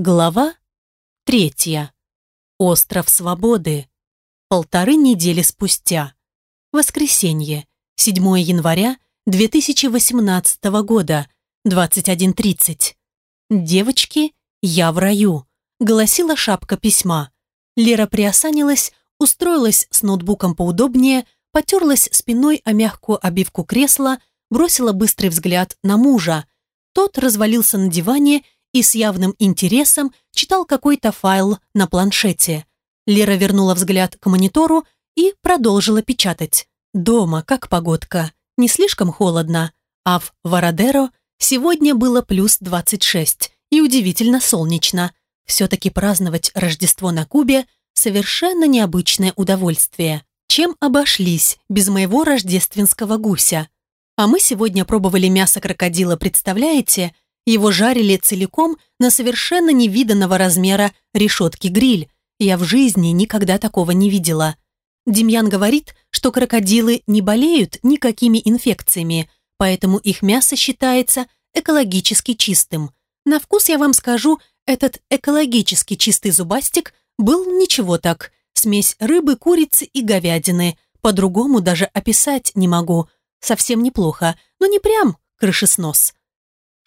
Глава третья. Остров Свободы. Полторы недели спустя. Воскресенье. 7 января 2018 года. 21.30. «Девочки, я в раю», — голосила шапка письма. Лера приосанилась, устроилась с ноутбуком поудобнее, потерлась спиной о мягкую обивку кресла, бросила быстрый взгляд на мужа. Тот развалился на диване и с явным интересом читал какой-то файл на планшете. Лера вернула взгляд к монитору и продолжила печатать. Дома, как погодка, не слишком холодно, а в Вородеро сегодня было плюс 26 и удивительно солнечно. Все-таки праздновать Рождество на Кубе – совершенно необычное удовольствие. Чем обошлись без моего рождественского гуся? А мы сегодня пробовали мясо крокодила, представляете – его жарили целиком на совершенно невиданного размера решетки-гриль. Я в жизни никогда такого не видела. Демьян говорит, что крокодилы не болеют никакими инфекциями, поэтому их мясо считается экологически чистым. На вкус я вам скажу, этот экологически чистый зубастик был ничего так. Смесь рыбы, курицы и говядины. По-другому даже описать не могу. Совсем неплохо, но не прям крышеснос.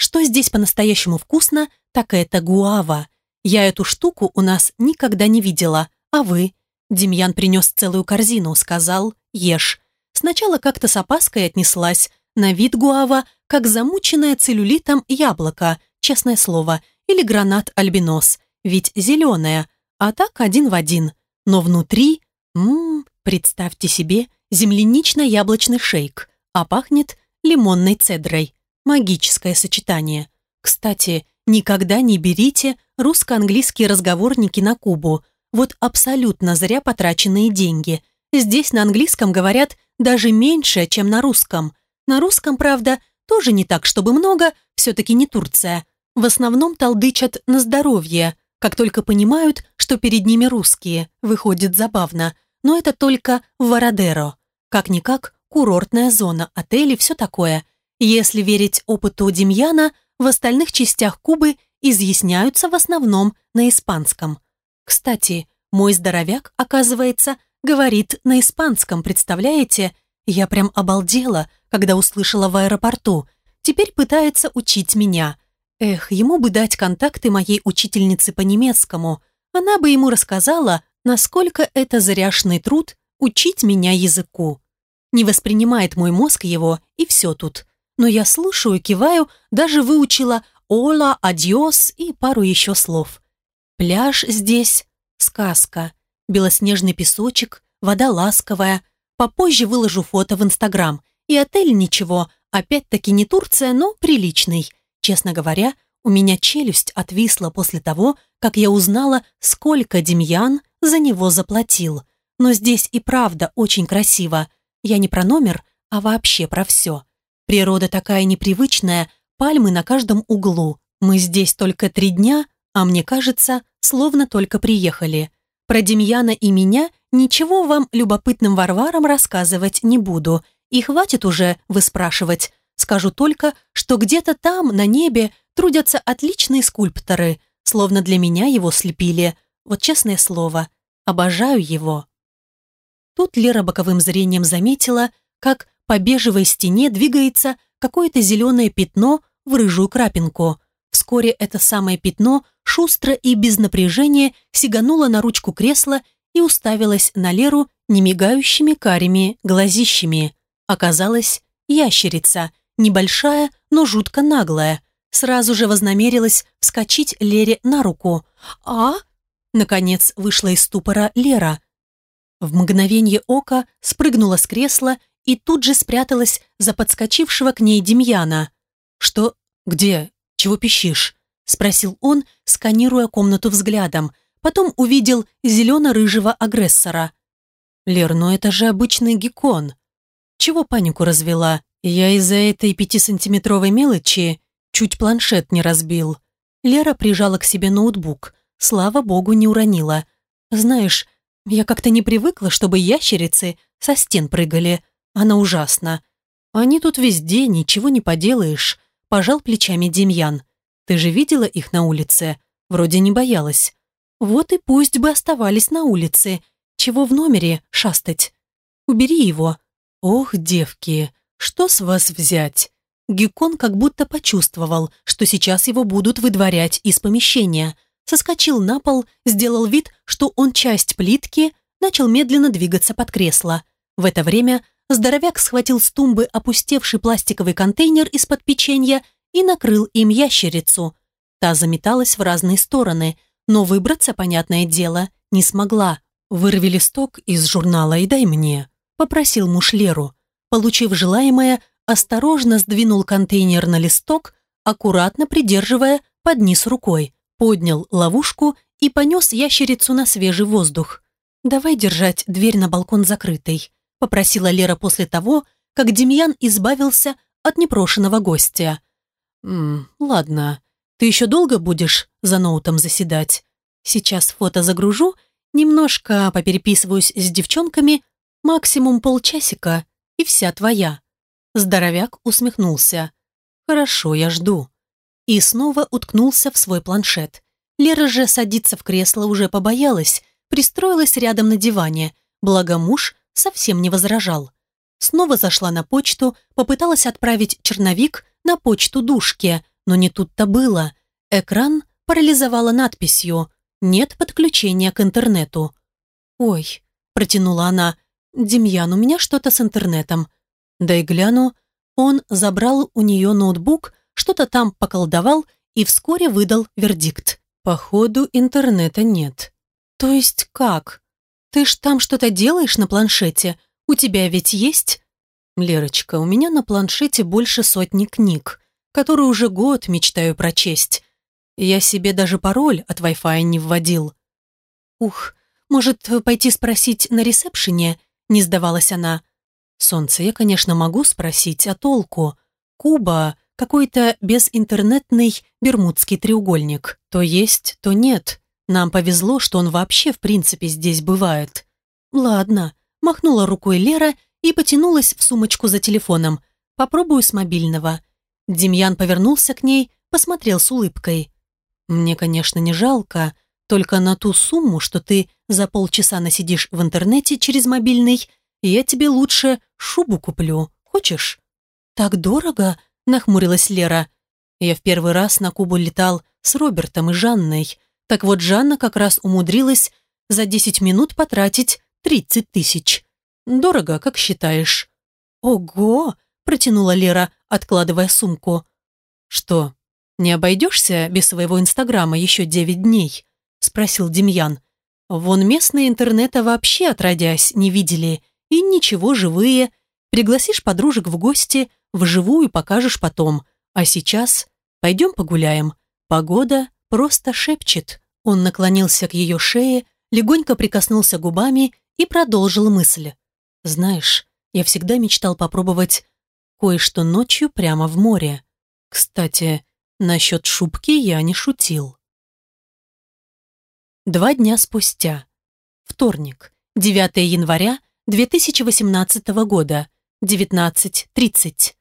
Что здесь по-настоящему вкусно, так это гуава. Я эту штуку у нас никогда не видела. А вы? Демьян принес целую корзину, сказал «Ешь». Сначала как-то с опаской отнеслась. На вид гуава, как замученное целлюлитом яблоко, честное слово, или гранат-альбинос, ведь зеленая, а так один в один. Но внутри, ммм, представьте себе, землянично-яблочный шейк, а пахнет лимонной цедрой. Магическое сочетание. Кстати, никогда не берите русско-английские разговорники на Кубу. Вот абсолютно зря потраченные деньги. Здесь на английском говорят даже меньше, чем на русском. На русском, правда, тоже не так, чтобы много, все-таки не Турция. В основном толдычат на здоровье, как только понимают, что перед ними русские. Выходит забавно. Но это только в Вородеро. Как-никак, курортная зона, отели, все такое. Если верить опыту Демьяна, в остальных частях Кубы изъясняются в основном на испанском. Кстати, мой здоровяк, оказывается, говорит на испанском, представляете? Я прям обалдела, когда услышала в аэропорту. Теперь пытается учить меня. Эх, ему бы дать контакты моей учительницы по немецкому. Она бы ему рассказала, насколько это зряшный труд учить меня языку. Не воспринимает мой мозг его, и все тут но я слушаю, киваю, даже выучила «Ола», «Адьос» и пару еще слов. Пляж здесь — сказка. Белоснежный песочек, вода ласковая. Попозже выложу фото в Инстаграм. И отель ничего, опять-таки не Турция, но приличный. Честно говоря, у меня челюсть отвисла после того, как я узнала, сколько Демьян за него заплатил. Но здесь и правда очень красиво. Я не про номер, а вообще про все. Природа такая непривычная, пальмы на каждом углу. Мы здесь только три дня, а мне кажется, словно только приехали. Про Демьяна и меня ничего вам, любопытным варварам, рассказывать не буду. И хватит уже выспрашивать. Скажу только, что где-то там, на небе, трудятся отличные скульпторы, словно для меня его слепили. Вот честное слово, обожаю его. Тут Лера боковым зрением заметила, как по бежевой стене двигается какое-то зеленое пятно в рыжую крапинку. Вскоре это самое пятно шустро и без напряжения сигануло на ручку кресла и уставилось на Леру немигающими карими глазищами. Оказалось, ящерица, небольшая, но жутко наглая. Сразу же вознамерилась вскочить Лере на руку. «А?» Наконец вышла из ступора Лера. В мгновение ока спрыгнула с кресла и тут же спряталась за подскочившего к ней Демьяна. «Что? Где? Чего пищишь?» – спросил он, сканируя комнату взглядом. Потом увидел зелено-рыжего агрессора. «Лер, ну это же обычный геккон. Чего панику развела? Я из-за этой пятисантиметровой мелочи чуть планшет не разбил». Лера прижала к себе ноутбук. Слава богу, не уронила. «Знаешь, я как-то не привыкла, чтобы ящерицы со стен прыгали. Она ужасна. Они тут везде, ничего не поделаешь. Пожал плечами Демьян. Ты же видела их на улице? Вроде не боялась. Вот и пусть бы оставались на улице. Чего в номере шастать? Убери его. Ох, девки, что с вас взять? Геккон как будто почувствовал, что сейчас его будут выдворять из помещения. Соскочил на пол, сделал вид, что он часть плитки, начал медленно двигаться под кресло. В это время здоровяк схватил с тумбы опустевший пластиковый контейнер из-под печенья и накрыл им ящерицу. Та заметалась в разные стороны, но выбраться, понятное дело, не смогла. «Вырви листок из журнала и дай мне», — попросил муж Леру. Получив желаемое, осторожно сдвинул контейнер на листок, аккуратно придерживая под низ рукой, поднял ловушку и понес ящерицу на свежий воздух. «Давай держать дверь на балкон закрытой», — попросила Лера после того, как Демьян избавился от непрошенного гостя. «М, ладно. Ты еще долго будешь за ноутом заседать? Сейчас фото загружу, немножко попереписываюсь с девчонками, максимум полчасика, и вся твоя». Здоровяк усмехнулся. «Хорошо, я жду». И снова уткнулся в свой планшет. Лера же садиться в кресло уже побоялась, пристроилась рядом на диване, благо муж совсем не возражал. Снова зашла на почту, попыталась отправить черновик на почту душки, но не тут-то было. Экран парализовала надписью «Нет подключения к интернету». «Ой», — протянула она, — «Демьян, у меня что-то с интернетом». Да и гляну, он забрал у нее ноутбук, что-то там поколдовал и вскоре выдал вердикт. «Походу, интернета нет». «То есть как? Ты ж там что-то делаешь на планшете? У тебя ведь есть?» «Лерочка, у меня на планшете больше сотни книг, которые уже год мечтаю прочесть. Я себе даже пароль от Wi-Fi не вводил». «Ух, может, пойти спросить на ресепшене?» – не сдавалась она. «Солнце, я, конечно, могу спросить, а толку? Куба – какой-то безинтернетный бермудский треугольник. То есть, то нет. Нам повезло, что он вообще в принципе здесь бывает. Ладно, махнула рукой Лера и потянулась в сумочку за телефоном. Попробую с мобильного. Демьян повернулся к ней, посмотрел с улыбкой. Мне, конечно, не жалко, только на ту сумму, что ты за полчаса насидишь в интернете через мобильный, я тебе лучше шубу куплю. Хочешь? Так дорого? Нахмурилась Лера. Я в первый раз на Кубу летал с Робертом и Жанной. Так вот, Жанна как раз умудрилась за 10 минут потратить 30 тысяч. Дорого, как считаешь?» «Ого!» – протянула Лера, откладывая сумку. «Что, не обойдешься без своего инстаграма еще 9 дней?» – спросил Демьян. «Вон местные интернета вообще отродясь не видели. И ничего, живые. Пригласишь подружек в гости, вживую покажешь потом. А сейчас пойдем погуляем. Погода просто шепчет». Он наклонился к ее шее, легонько прикоснулся губами и продолжил мысль. «Знаешь, я всегда мечтал попробовать кое-что ночью прямо в море. Кстати, насчет шубки я не шутил». Два дня спустя. Вторник, 9 января 2018 года, 19.30.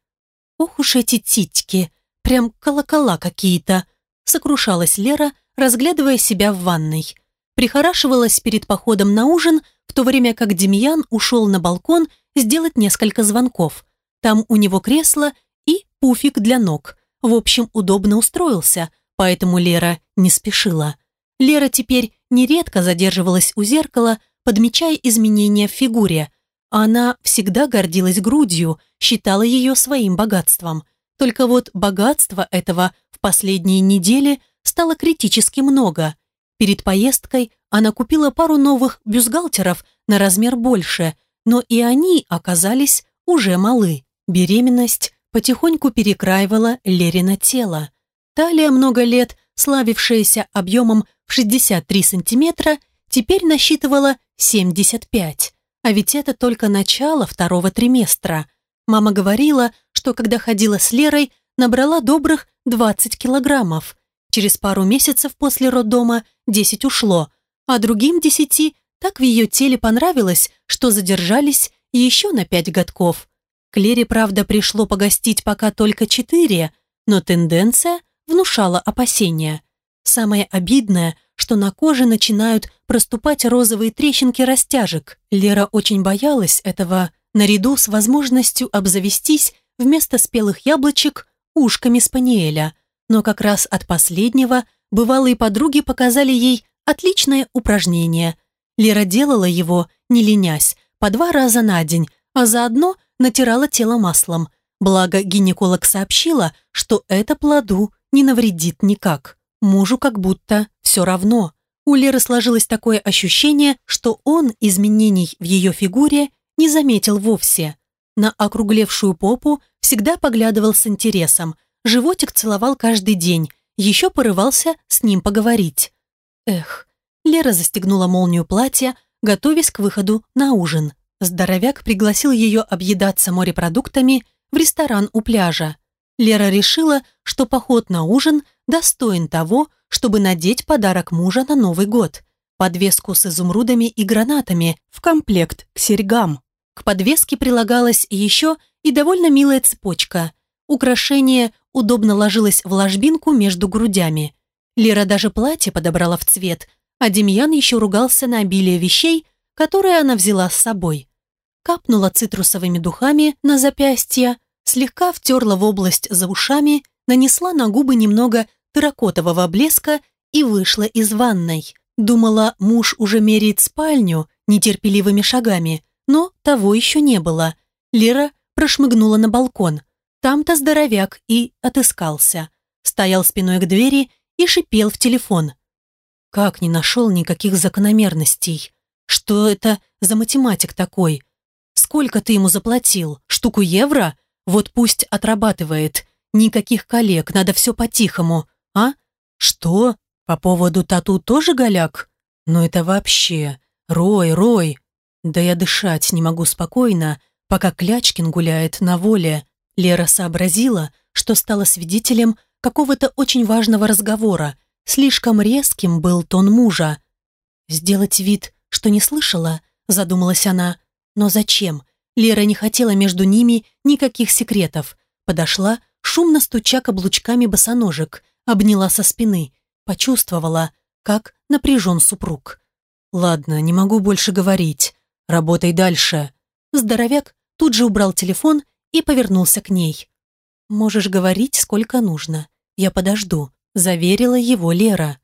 «Ох уж эти титьки, прям колокола какие-то», сокрушалась Лера, разглядывая себя в ванной. Прихорашивалась перед походом на ужин, в то время как Демьян ушел на балкон сделать несколько звонков. Там у него кресло и пуфик для ног. В общем, удобно устроился, поэтому Лера не спешила. Лера теперь нередко задерживалась у зеркала, подмечая изменения в фигуре. Она всегда гордилась грудью, считала ее своим богатством. Только вот богатство этого в последние недели стало критически много. Перед поездкой она купила пару новых бюстгальтеров на размер больше, но и они оказались уже малы. Беременность потихоньку перекраивала Лерина тело. Талия много лет, славившаяся объемом в 63 сантиметра, теперь насчитывала 75. А ведь это только начало второго триместра. Мама говорила, что когда ходила с Лерой, набрала добрых 20 килограммов. Через пару месяцев после роддома 10 ушло, а другим 10 так в ее теле понравилось, что задержались еще на 5 годков. Клере, правда, пришло погостить пока только 4, но тенденция внушала опасения. Самое обидное, что на коже начинают проступать розовые трещинки растяжек. Лера очень боялась этого, наряду с возможностью обзавестись вместо спелых яблочек ушками спаниеля. Но как раз от последнего бывалые подруги показали ей отличное упражнение. Лера делала его, не ленясь, по два раза на день, а заодно натирала тело маслом. Благо гинеколог сообщила, что это плоду не навредит никак. Мужу как будто все равно. У Леры сложилось такое ощущение, что он изменений в ее фигуре не заметил вовсе. На округлевшую попу всегда поглядывал с интересом, животик целовал каждый день, еще порывался с ним поговорить. Эх, Лера застегнула молнию платья, готовясь к выходу на ужин. Здоровяк пригласил ее объедаться морепродуктами в ресторан у пляжа. Лера решила, что поход на ужин достоин того, чтобы надеть подарок мужа на Новый год. Подвеску с изумрудами и гранатами в комплект к серьгам. К подвеске прилагалась еще и довольно милая цепочка. Украшение удобно ложилось в ложбинку между грудями. Лера даже платье подобрала в цвет, а Демьян еще ругался на обилие вещей, которые она взяла с собой. Капнула цитрусовыми духами на запястье, слегка втерла в область за ушами, нанесла на губы немного терракотового блеска и вышла из ванной. Думала, муж уже меряет спальню нетерпеливыми шагами, но того еще не было. Лера прошмыгнула на балкон. Там-то здоровяк и отыскался. Стоял спиной к двери и шипел в телефон. Как не нашел никаких закономерностей? Что это за математик такой? Сколько ты ему заплатил? Штуку евро? Вот пусть отрабатывает. Никаких коллег, надо все по-тихому. А? Что? По поводу тату тоже голяк? Ну это вообще... Рой, Рой. Да я дышать не могу спокойно, пока Клячкин гуляет на воле. Лера сообразила, что стала свидетелем какого-то очень важного разговора. Слишком резким был тон мужа. «Сделать вид, что не слышала?» – задумалась она. «Но зачем? Лера не хотела между ними никаких секретов. Подошла, шумно стуча каблучками босоножек, обняла со спины, почувствовала, как напряжен супруг. «Ладно, не могу больше говорить. Работай дальше». Здоровяк тут же убрал телефон и повернулся к ней. «Можешь говорить, сколько нужно. Я подожду», — заверила его Лера.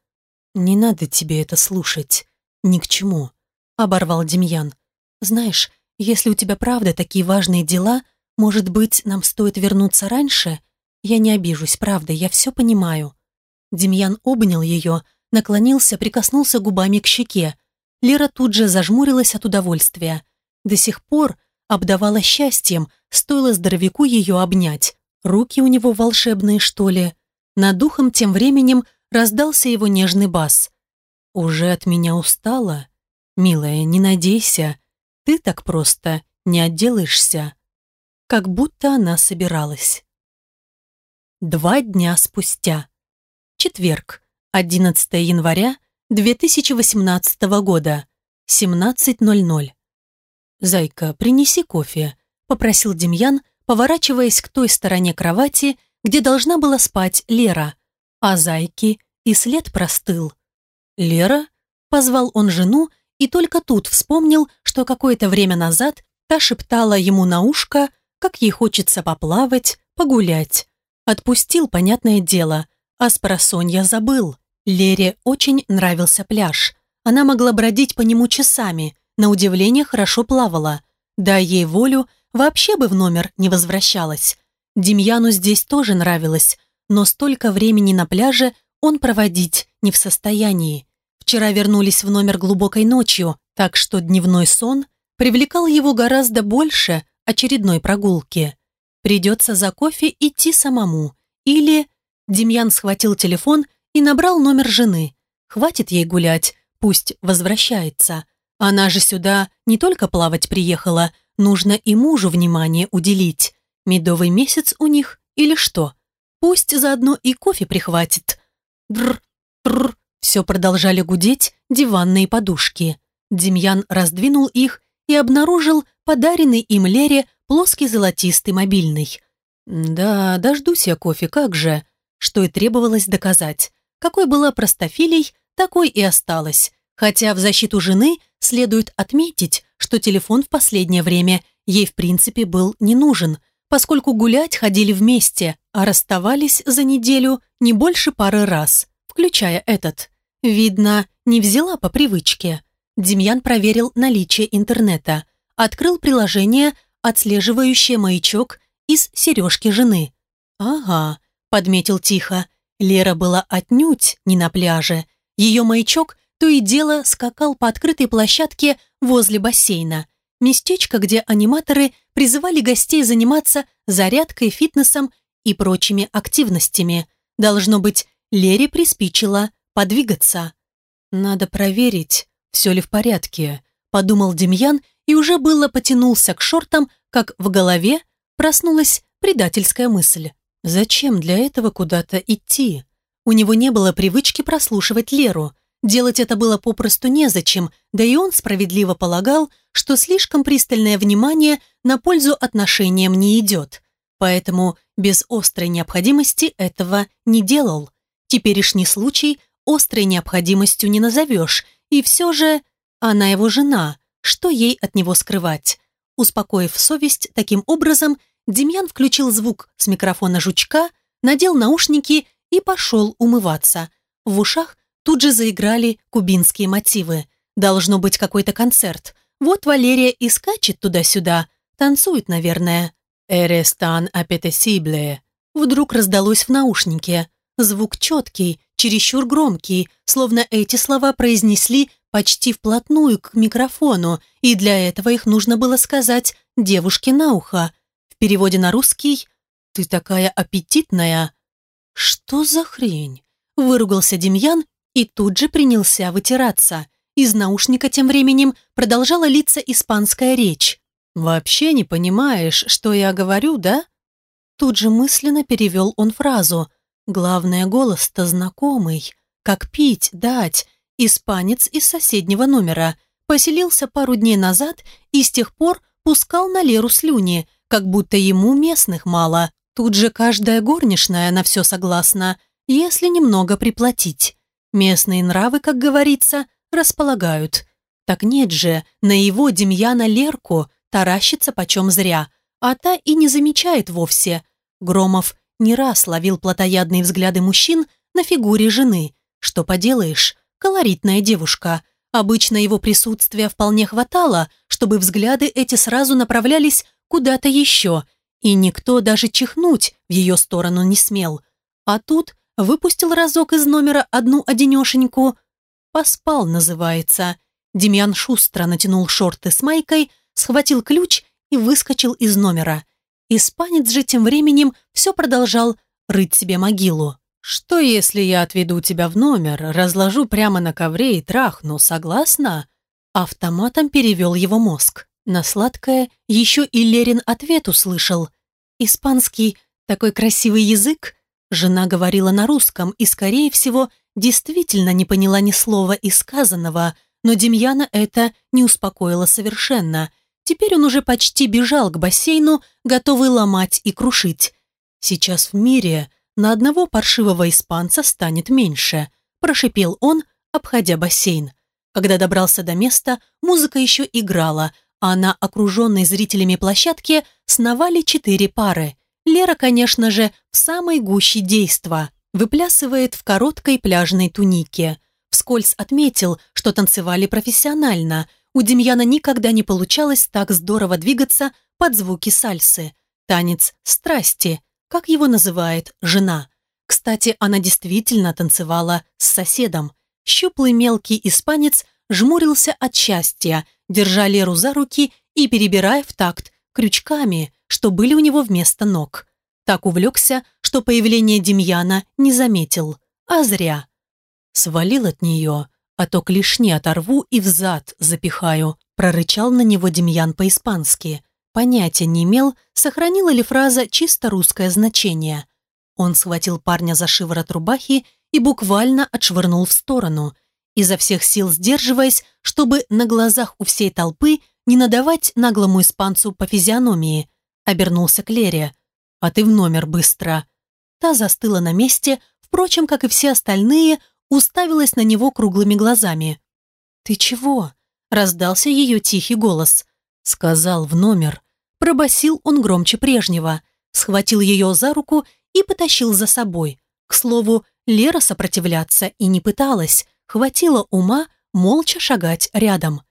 «Не надо тебе это слушать. Ни к чему», — оборвал Демьян. «Знаешь, если у тебя правда такие важные дела, может быть, нам стоит вернуться раньше? Я не обижусь, правда, я все понимаю». Демьян обнял ее, наклонился, прикоснулся губами к щеке. Лера тут же зажмурилась от удовольствия. До сих пор обдавала счастьем, стоило здоровяку ее обнять. Руки у него волшебные, что ли? Над духом тем временем раздался его нежный бас. «Уже от меня устала? Милая, не надейся, ты так просто не отделаешься». Как будто она собиралась. Два дня спустя. Четверг, 11 января 2018 года, 17.00. «Зайка, принеси кофе», — попросил Демьян, поворачиваясь к той стороне кровати, где должна была спать Лера. А Зайки и след простыл. «Лера?» — позвал он жену и только тут вспомнил, что какое-то время назад та шептала ему на ушко, как ей хочется поплавать, погулять. Отпустил, понятное дело, а с просонья забыл. Лере очень нравился пляж. Она могла бродить по нему часами, на удивление хорошо плавала. Да ей волю, вообще бы в номер не возвращалась. Демьяну здесь тоже нравилось, но столько времени на пляже он проводить не в состоянии. Вчера вернулись в номер глубокой ночью, так что дневной сон привлекал его гораздо больше очередной прогулки. Придется за кофе идти самому. Или... Демьян схватил телефон и набрал номер жены. Хватит ей гулять, пусть возвращается. Она же сюда не только плавать приехала, нужно и мужу внимание уделить. Медовый месяц у них или что? Пусть заодно и кофе прихватит. Др, др, все продолжали гудеть диванные подушки. Демьян раздвинул их и обнаружил подаренный им Лере плоский золотистый мобильный. «Да, дождусь я кофе, как же», что и требовалось доказать. какой была простофилей, такой и осталась. Хотя в защиту жены следует отметить, что телефон в последнее время ей в принципе был не нужен, поскольку гулять ходили вместе, а расставались за неделю не больше пары раз, включая этот. Видно, не взяла по привычке. Демьян проверил наличие интернета, открыл приложение, отслеживающее маячок из сережки жены. «Ага», — подметил тихо, Лера была отнюдь не на пляже. Ее маячок то и дело скакал по открытой площадке возле бассейна. Местечко, где аниматоры призывали гостей заниматься зарядкой, фитнесом и прочими активностями. Должно быть, Лере приспичило подвигаться. «Надо проверить, все ли в порядке», – подумал Демьян и уже было потянулся к шортам, как в голове проснулась предательская мысль. Зачем для этого куда-то идти? У него не было привычки прослушивать Леру. Делать это было попросту незачем, да и он справедливо полагал, что слишком пристальное внимание на пользу отношениям не идет. Поэтому без острой необходимости этого не делал. Теперешний случай острой необходимостью не назовешь, и все же она его жена, что ей от него скрывать? Успокоив совесть таким образом, Демьян включил звук с микрофона жучка, надел наушники и пошел умываться. В ушах тут же заиграли кубинские мотивы. Должно быть какой-то концерт. Вот Валерия и скачет туда-сюда. Танцует, наверное. «Эрестан апетесибле». Вдруг раздалось в наушнике. Звук четкий, чересчур громкий, словно эти слова произнесли почти вплотную к микрофону, и для этого их нужно было сказать девушке на ухо. В переводе на русский «Ты такая аппетитная». «Что за хрень?» – выругался Демьян и тут же принялся вытираться. Из наушника тем временем продолжала литься испанская речь. «Вообще не понимаешь, что я говорю, да?» Тут же мысленно перевел он фразу. Главное, голос-то знакомый. Как пить, дать. Испанец из соседнего номера. Поселился пару дней назад и с тех пор пускал на Леру слюни, как будто ему местных мало. Тут же каждая горничная на все согласна, если немного приплатить. Местные нравы, как говорится, располагают. Так нет же, на его Демьяна Лерку таращится почем зря, а та и не замечает вовсе. Громов не раз ловил плотоядные взгляды мужчин на фигуре жены. Что поделаешь, колоритная девушка. Обычно его присутствия вполне хватало, чтобы взгляды эти сразу направлялись куда-то еще, и никто даже чихнуть в ее сторону не смел. А тут выпустил разок из номера одну одинешеньку. «Поспал» называется. Демьян шустро натянул шорты с майкой, схватил ключ и выскочил из номера. Испанец же тем временем все продолжал рыть себе могилу. «Что, если я отведу тебя в номер, разложу прямо на ковре и трахну, согласна?» Автоматом перевел его мозг. На сладкое еще и Лерин ответ услышал. «Испанский – такой красивый язык?» Жена говорила на русском и, скорее всего, действительно не поняла ни слова из сказанного, но Демьяна это не успокоило совершенно. Теперь он уже почти бежал к бассейну, готовый ломать и крушить. Сейчас в мире на одного паршивого испанца станет меньше, прошипел он, обходя бассейн. Когда добрался до места, музыка еще играла – а на окруженной зрителями площадке сновали четыре пары. Лера, конечно же, в самой гуще действа, выплясывает в короткой пляжной тунике. Вскользь отметил, что танцевали профессионально. У Демьяна никогда не получалось так здорово двигаться под звуки сальсы. Танец страсти, как его называет жена. Кстати, она действительно танцевала с соседом. Щуплый мелкий испанец жмурился от счастья, держа Леру за руки и перебирая в такт крючками, что были у него вместо ног. Так увлекся, что появление Демьяна не заметил. А зря. Свалил от нее, а то клешни оторву и взад запихаю, прорычал на него Демьян по-испански. Понятия не имел, сохранила ли фраза чисто русское значение. Он схватил парня за шиворот рубахи и буквально отшвырнул в сторону – изо всех сил сдерживаясь, чтобы на глазах у всей толпы не надавать наглому испанцу по физиономии. Обернулся к Лере. «А ты в номер быстро». Та застыла на месте, впрочем, как и все остальные, уставилась на него круглыми глазами. «Ты чего?» – раздался ее тихий голос. Сказал в номер. Пробасил он громче прежнего, схватил ее за руку и потащил за собой. К слову, Лера сопротивляться и не пыталась, хватило ума молча шагать рядом.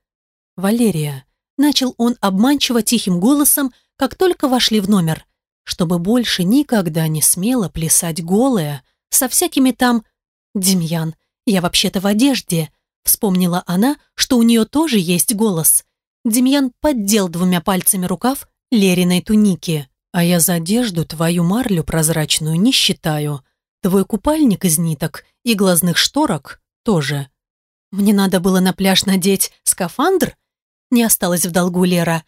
«Валерия», – начал он обманчиво тихим голосом, как только вошли в номер, чтобы больше никогда не смело плясать голая, со всякими там... «Демьян, я вообще-то в одежде», – вспомнила она, что у нее тоже есть голос. Демьян поддел двумя пальцами рукав Лериной туники. «А я за одежду твою марлю прозрачную не считаю. Твой купальник из ниток и глазных шторок тоже». «Мне надо было на пляж надеть скафандр?» Не осталось в долгу Лера.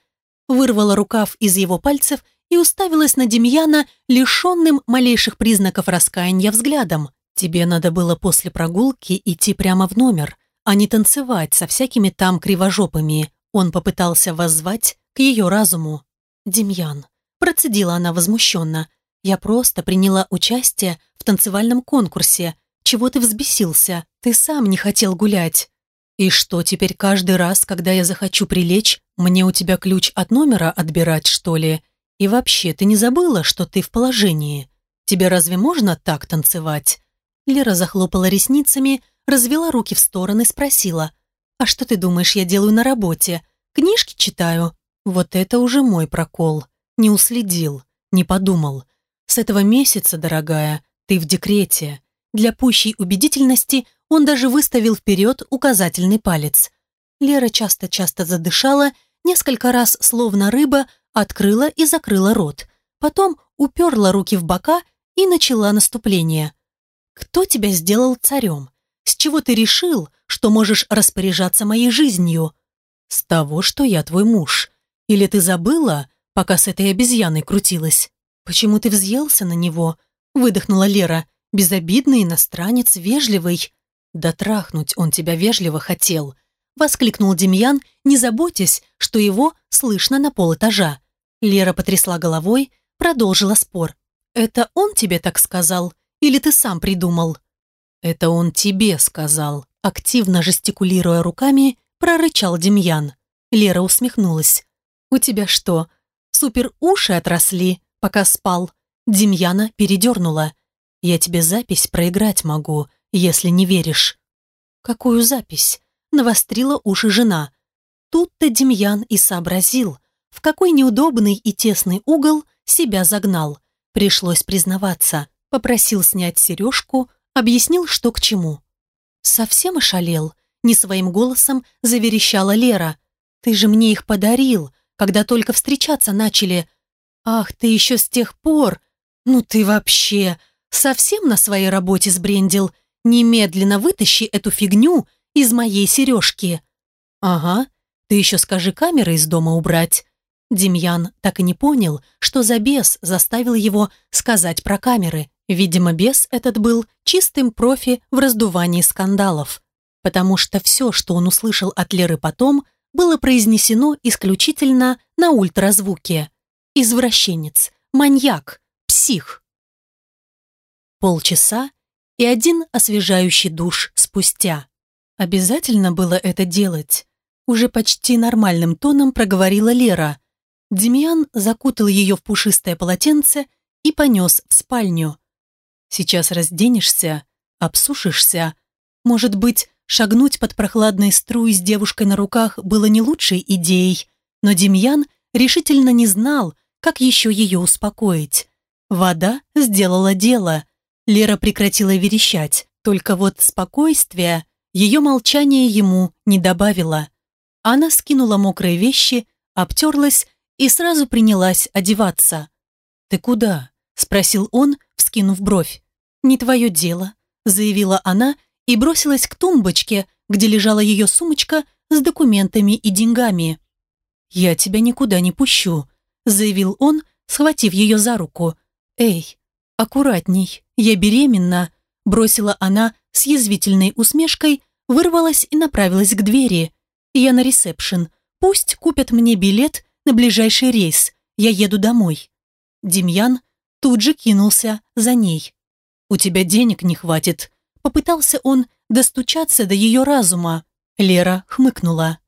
Вырвала рукав из его пальцев и уставилась на Демьяна, лишенным малейших признаков раскаяния взглядом. «Тебе надо было после прогулки идти прямо в номер, а не танцевать со всякими там кривожопами». Он попытался воззвать к ее разуму. «Демьян», – процедила она возмущенно, – «я просто приняла участие в танцевальном конкурсе. Чего ты взбесился? Ты сам не хотел гулять». «И что, теперь каждый раз, когда я захочу прилечь, мне у тебя ключ от номера отбирать, что ли? И вообще, ты не забыла, что ты в положении? Тебе разве можно так танцевать?» Лера захлопала ресницами, развела руки в стороны, спросила. «А что ты думаешь, я делаю на работе? Книжки читаю?» Вот это уже мой прокол. Не уследил, не подумал. С этого месяца, дорогая, ты в декрете. Для пущей убедительности он даже выставил вперед указательный палец. Лера часто-часто задышала, несколько раз, словно рыба, открыла и закрыла рот. Потом уперла руки в бока и начала наступление. «Кто тебя сделал царем? С чего ты решил, что можешь распоряжаться моей жизнью?» «С того, что я твой муж. Или ты забыла, пока с этой обезьяной крутилась? Почему ты взъелся на него?» Выдохнула Лера. «Безобидный иностранец, вежливый. «Да трахнуть он тебя вежливо хотел», — воскликнул Демьян, не заботясь, что его слышно на полэтажа. Лера потрясла головой, продолжила спор. «Это он тебе так сказал? Или ты сам придумал?» «Это он тебе сказал», — активно жестикулируя руками, прорычал Демьян. Лера усмехнулась. «У тебя что, супер уши отросли, пока спал?» Демьяна передернула. «Я тебе запись проиграть могу если не веришь». «Какую запись?» — навострила уши жена. Тут-то Демьян и сообразил, в какой неудобный и тесный угол себя загнал. Пришлось признаваться. Попросил снять сережку, объяснил, что к чему. «Совсем ошалел?» — не своим голосом заверещала Лера. «Ты же мне их подарил, когда только встречаться начали. Ах, ты еще с тех пор! Ну ты вообще совсем на своей работе сбрендил Немедленно вытащи эту фигню из моей сережки. Ага, ты еще скажи камеры из дома убрать. Демьян так и не понял, что за бес заставил его сказать про камеры. Видимо, бес этот был чистым профи в раздувании скандалов, потому что все, что он услышал от Леры потом, было произнесено исключительно на ультразвуке. Извращенец, маньяк, псих. Полчаса и один освежающий душ спустя. Обязательно было это делать. Уже почти нормальным тоном проговорила Лера. Демьян закутал ее в пушистое полотенце и понес в спальню. «Сейчас разденешься, обсушишься. Может быть, шагнуть под прохладной струей с девушкой на руках было не лучшей идеей, но Демьян решительно не знал, как еще ее успокоить. Вода сделала дело. Лера прекратила верещать, только вот спокойствия ее молчание ему не добавило. Она скинула мокрые вещи, обтерлась и сразу принялась одеваться. «Ты куда?» – спросил он, вскинув бровь. «Не твое дело», – заявила она и бросилась к тумбочке, где лежала ее сумочка с документами и деньгами. «Я тебя никуда не пущу», – заявил он, схватив ее за руку. «Эй, аккуратней, я беременна», бросила она с язвительной усмешкой, вырвалась и направилась к двери. «Я на ресепшн. Пусть купят мне билет на ближайший рейс. Я еду домой». Демьян тут же кинулся за ней. у тебя денег не хватит. Попытался он достучаться до ее разума. Лера хмыкнула.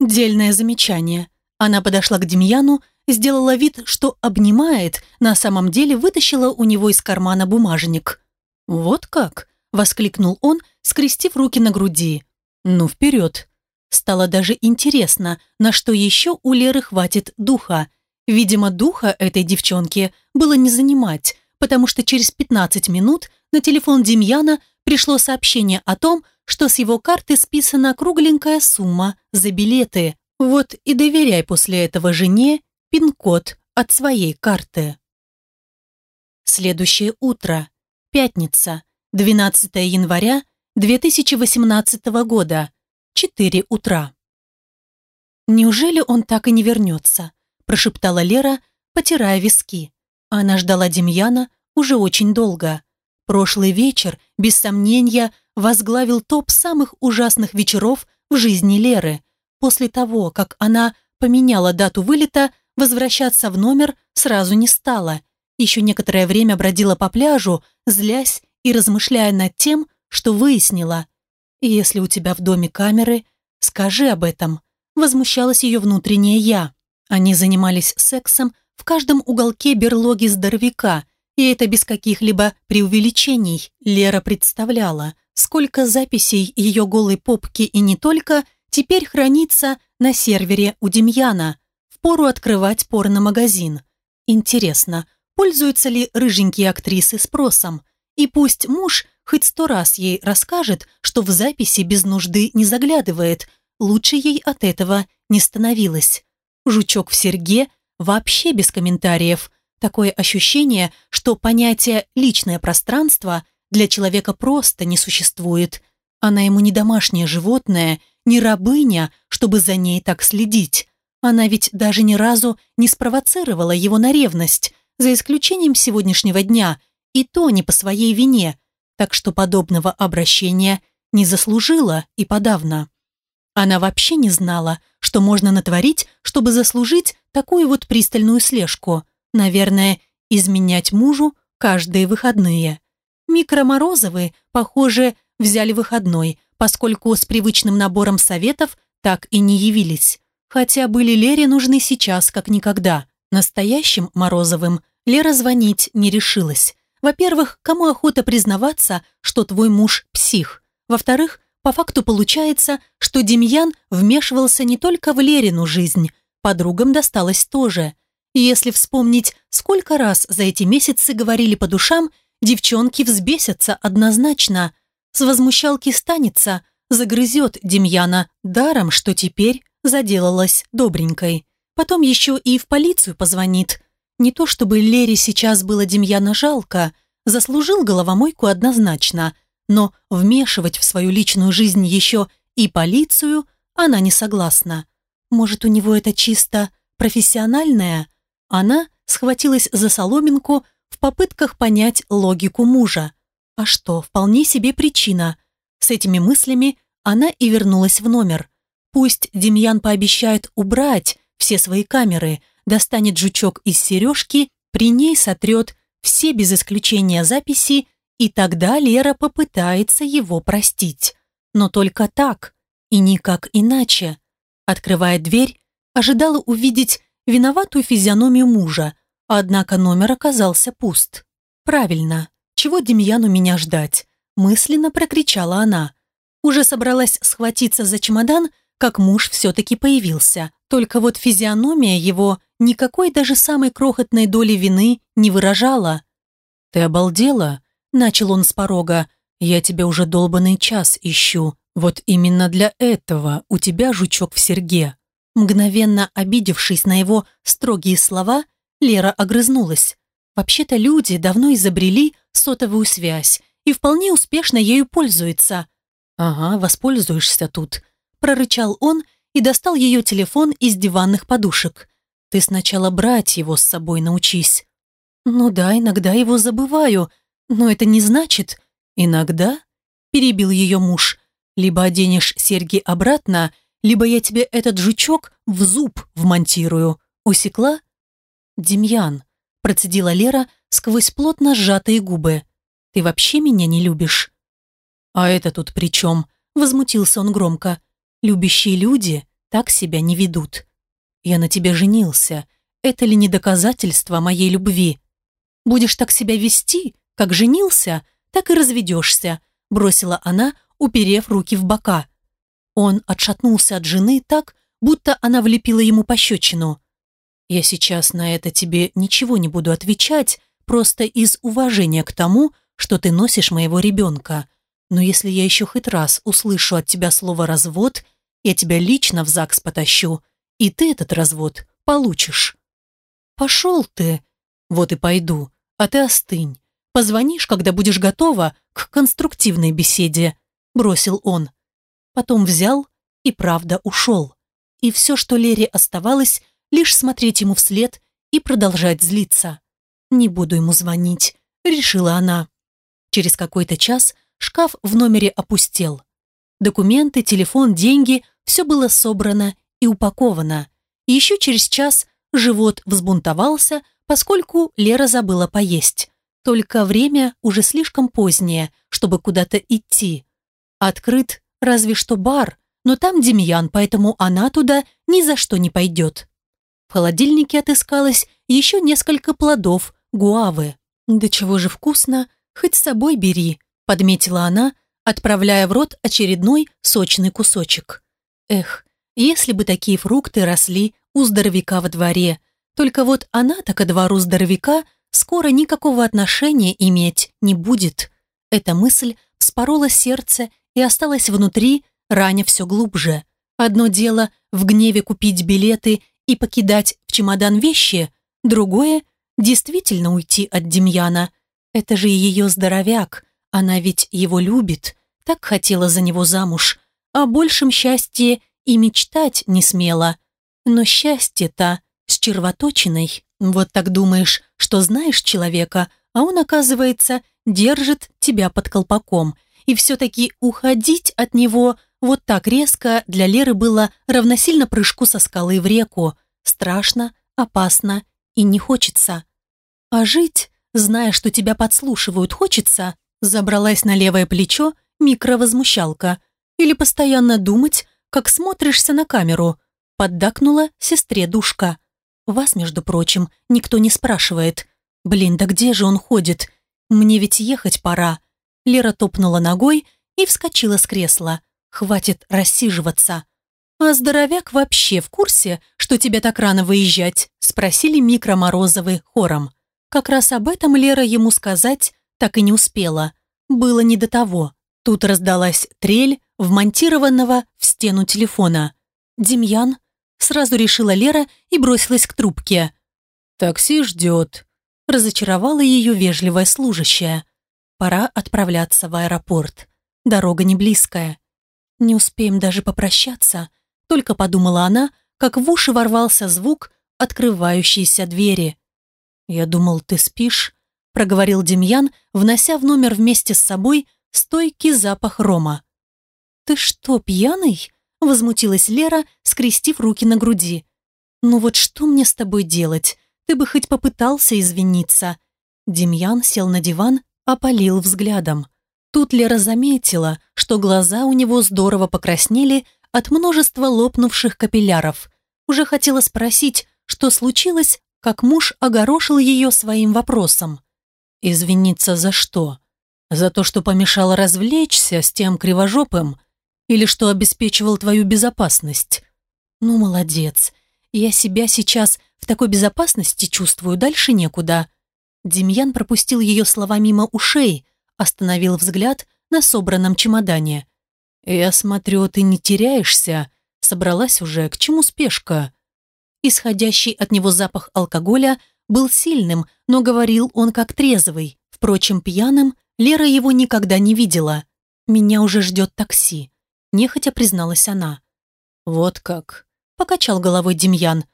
Дельное замечание. Она подошла к Демьяну, сделала вид, что обнимает, на самом деле вытащила у него из кармана бумажник. «Вот как?» – воскликнул он, скрестив руки на груди. «Ну, вперед!» Стало даже интересно, на что еще у Леры хватит духа. Видимо, духа этой девчонки было не занимать, потому что через 15 минут на телефон Демьяна пришло сообщение о том, что с его карты списана кругленькая сумма за билеты. Вот и доверяй после этого жене пин-код от своей карты. Следующее утро. Пятница. 12 января 2018 года. 4 утра. «Неужели он так и не вернется?» прошептала Лера, потирая виски. Она ждала Демьяна уже очень долго. Прошлый вечер, без сомнения, возглавил топ самых ужасных вечеров в жизни Леры. После того, как она поменяла дату вылета, возвращаться в номер сразу не стала. Еще некоторое время бродила по пляжу, злясь и размышляя над тем, что выяснила. «Если у тебя в доме камеры, скажи об этом», возмущалась ее внутреннее «я». Они занимались сексом в каждом уголке берлоги здоровяка, и это без каких-либо преувеличений. Лера представляла, сколько записей ее голой попки и не только теперь хранится на сервере у Демьяна. Впору открывать порномагазин. Интересно, пользуются ли рыженькие актрисы спросом? И пусть муж хоть сто раз ей расскажет, что в записи без нужды не заглядывает, лучше ей от этого не становилось. Жучок в серьге вообще без комментариев. Такое ощущение, что понятие «личное пространство» для человека просто не существует. Она ему не домашнее животное, не рабыня, чтобы за ней так следить. Она ведь даже ни разу не спровоцировала его на ревность, за исключением сегодняшнего дня, и то не по своей вине, так что подобного обращения не заслужила и подавно. Она вообще не знала, что можно натворить, чтобы заслужить такую вот пристальную слежку. Наверное, изменять мужу каждые выходные. Микро Морозовы, похоже, взяли выходной, поскольку с привычным набором советов так и не явились. Хотя были Лере нужны сейчас, как никогда. Настоящим Морозовым Лера звонить не решилась. Во-первых, кому охота признаваться, что твой муж псих? Во-вторых, по факту получается, что Демьян вмешивался не только в Лерину жизнь, подругам досталось тоже. И если вспомнить, сколько раз за эти месяцы говорили по душам, девчонки взбесятся однозначно. С возмущалки станется, загрызет Демьяна даром, что теперь заделалась добренькой. Потом еще и в полицию позвонит. Не то чтобы Лере сейчас было Демьяна жалко, заслужил головомойку однозначно – но вмешивать в свою личную жизнь еще и полицию она не согласна. Может, у него это чисто профессиональное? Она схватилась за соломинку в попытках понять логику мужа. А что, вполне себе причина. С этими мыслями она и вернулась в номер. Пусть Демьян пообещает убрать все свои камеры, достанет жучок из сережки, при ней сотрет все без исключения записи и тогда Лера попытается его простить. Но только так, и никак иначе. Открывая дверь, ожидала увидеть виноватую физиономию мужа, однако номер оказался пуст. «Правильно, чего Демьяну меня ждать?» мысленно прокричала она. Уже собралась схватиться за чемодан, как муж все-таки появился. Только вот физиономия его никакой даже самой крохотной доли вины не выражала. «Ты обалдела?» Начал он с порога. «Я тебя уже долбанный час ищу. Вот именно для этого у тебя жучок в серге». Мгновенно обидевшись на его строгие слова, Лера огрызнулась. Вообще-то люди давно изобрели сотовую связь и вполне успешно ею пользуются. «Ага, воспользуешься тут», – прорычал он и достал ее телефон из диванных подушек. «Ты сначала брать его с собой научись». «Ну да, иногда его забываю», но это не значит... Иногда, перебил ее муж, либо оденешь серьги обратно, либо я тебе этот жучок в зуб вмонтирую. Усекла? Демьян, процедила Лера сквозь плотно сжатые губы. Ты вообще меня не любишь?» «А это тут при чем?» Возмутился он громко. «Любящие люди так себя не ведут. Я на тебе женился. Это ли не доказательство моей любви? Будешь так себя вести, как женился, так и разведешься», бросила она, уперев руки в бока. Он отшатнулся от жены так, будто она влепила ему пощечину. «Я сейчас на это тебе ничего не буду отвечать, просто из уважения к тому, что ты носишь моего ребенка. Но если я еще хоть раз услышу от тебя слово «развод», я тебя лично в ЗАГС потащу, и ты этот развод получишь». «Пошел ты!» «Вот и пойду, а ты остынь. Позвонишь, когда будешь готова к конструктивной беседе», бросил он. Потом взял и правда ушел. И все, что Лере оставалось, лишь смотреть ему вслед и продолжать злиться. «Не буду ему звонить», — решила она. Через какой-то час шкаф в номере опустел. Документы, телефон, деньги – все было собрано и упаковано. И еще через час живот взбунтовался, поскольку Лера забыла поесть. Только время уже слишком позднее, чтобы куда-то идти. Открыт разве что бар, но там Демьян, поэтому она туда ни за что не пойдет. В холодильнике отыскалось еще несколько плодов, гуавы. Да чего же вкусно, хоть с собой бери, подметила она, отправляя в рот очередной сочный кусочек. Эх, если бы такие фрукты росли у здоровяка во дворе, только вот она-то ко двору здоровяка скоро никакого отношения иметь не будет. Эта мысль вспорола сердце и осталась внутри, раня все глубже. Одно дело в гневе купить билеты и покидать в чемодан вещи, другое – действительно уйти от Демьяна. Это же ее здоровяк, она ведь его любит, так хотела за него замуж, о большем счастье и мечтать не смела. Но счастье-то с червоточиной. Вот так думаешь, что знаешь человека, а он, оказывается, держит тебя под колпаком. И все-таки уходить от него вот так резко для Леры было равносильно прыжку со скалы в реку. Страшно, опасно и не хочется. А жить, зная, что тебя подслушивают, хочется, забралась на левое плечо микровозмущалка. Или постоянно думать, как смотришься на камеру. Поддакнула сестре душка. Вас, между прочим, никто не спрашивает. Блин, да где же он ходит? Мне ведь ехать пора. Лера топнула ногой и вскочила с кресла. Хватит рассиживаться. «А здоровяк вообще в курсе, что тебе так рано выезжать?» спросили Микро Морозовы хором. Как раз об этом Лера ему сказать так и не успела. Было не до того. Тут раздалась трель вмонтированного в стену телефона. «Демьян?» Сразу решила Лера и бросилась к трубке. «Такси ждет», – разочаровала ее вежливая служащая. «Пора отправляться в аэропорт. Дорога не близкая. Не успеем даже попрощаться, только подумала она, как в уши ворвался звук открывающейся двери. «Я думал, ты спишь», — проговорил Демьян, внося в номер вместе с собой стойкий запах рома. «Ты что, пьяный?» — возмутилась Лера, скрестив руки на груди. «Ну вот что мне с тобой делать? Ты бы хоть попытался извиниться». Демьян сел на диван, опалил взглядом. Тут Лера заметила, что глаза у него здорово покраснели от множества лопнувших капилляров. Уже хотела спросить, что случилось, как муж огорошил ее своим вопросом. «Извиниться за что? За то, что помешала развлечься с тем кривожопым? Или что обеспечивал твою безопасность?» «Ну, молодец. Я себя сейчас в такой безопасности чувствую, дальше некуда». Демьян пропустил ее слова мимо ушей, остановил взгляд на собранном чемодане. «Я смотрю, ты не теряешься. Собралась уже, к чему спешка?» Исходящий от него запах алкоголя был сильным, но говорил он как трезвый. Впрочем, пьяным Лера его никогда не видела. «Меня уже ждет такси», – нехотя призналась она. «Вот как», – покачал головой Демьян.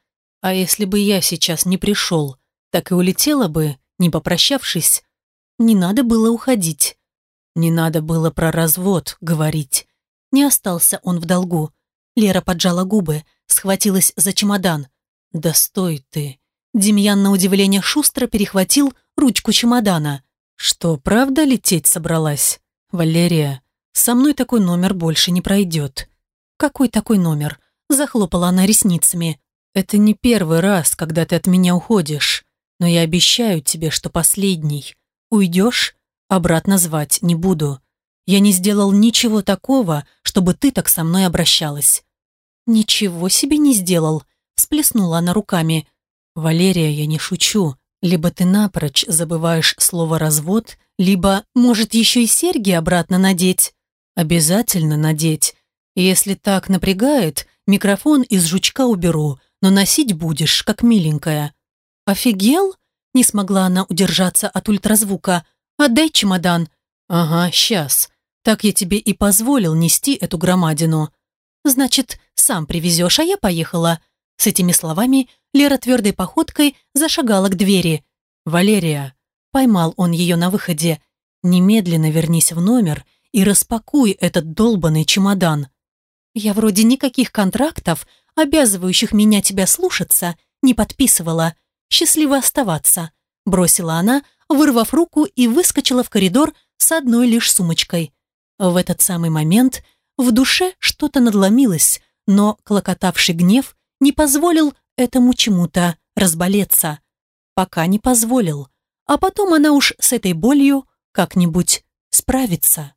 «А если бы я сейчас не пришел, так и улетела бы, не попрощавшись?» Не надо было уходить. Не надо было про развод говорить. Не остался он в долгу. Лера поджала губы, схватилась за чемодан. «Да стой ты!» Демьян на удивление шустро перехватил ручку чемодана. «Что, правда лететь собралась? Валерия, со мной такой номер больше не пройдет». «Какой такой номер?» Захлопала она ресницами. «Это не первый раз, когда ты от меня уходишь, но я обещаю тебе, что последний. Уйдешь, обратно звать не буду. Я не сделал ничего такого, чтобы ты так со мной обращалась». «Ничего себе не сделал», – всплеснула она руками. «Валерия, я не шучу. Либо ты напрочь забываешь слово «развод», либо, может, еще и серьги обратно надеть. Обязательно надеть. Если так напрягает, микрофон из жучка уберу, но носить будешь, как миленькая. Офигел? Не смогла она удержаться от ультразвука. Отдай чемодан. Ага, сейчас. Так я тебе и позволил нести эту громадину. Значит, сам привезешь, а я поехала. С этими словами Лера твердой походкой зашагала к двери. «Валерия!» Поймал он ее на выходе. «Немедленно вернись в номер и распакуй этот долбанный чемодан». «Я вроде никаких контрактов, обязывающих меня тебя слушаться, не подписывала. Счастливо оставаться», бросила она, вырвав руку и выскочила в коридор с одной лишь сумочкой. В этот самый момент в душе что-то надломилось, но клокотавший гнев не позволил этому чему-то разболеться. Пока не позволил. А потом она уж с этой болью как-нибудь справится.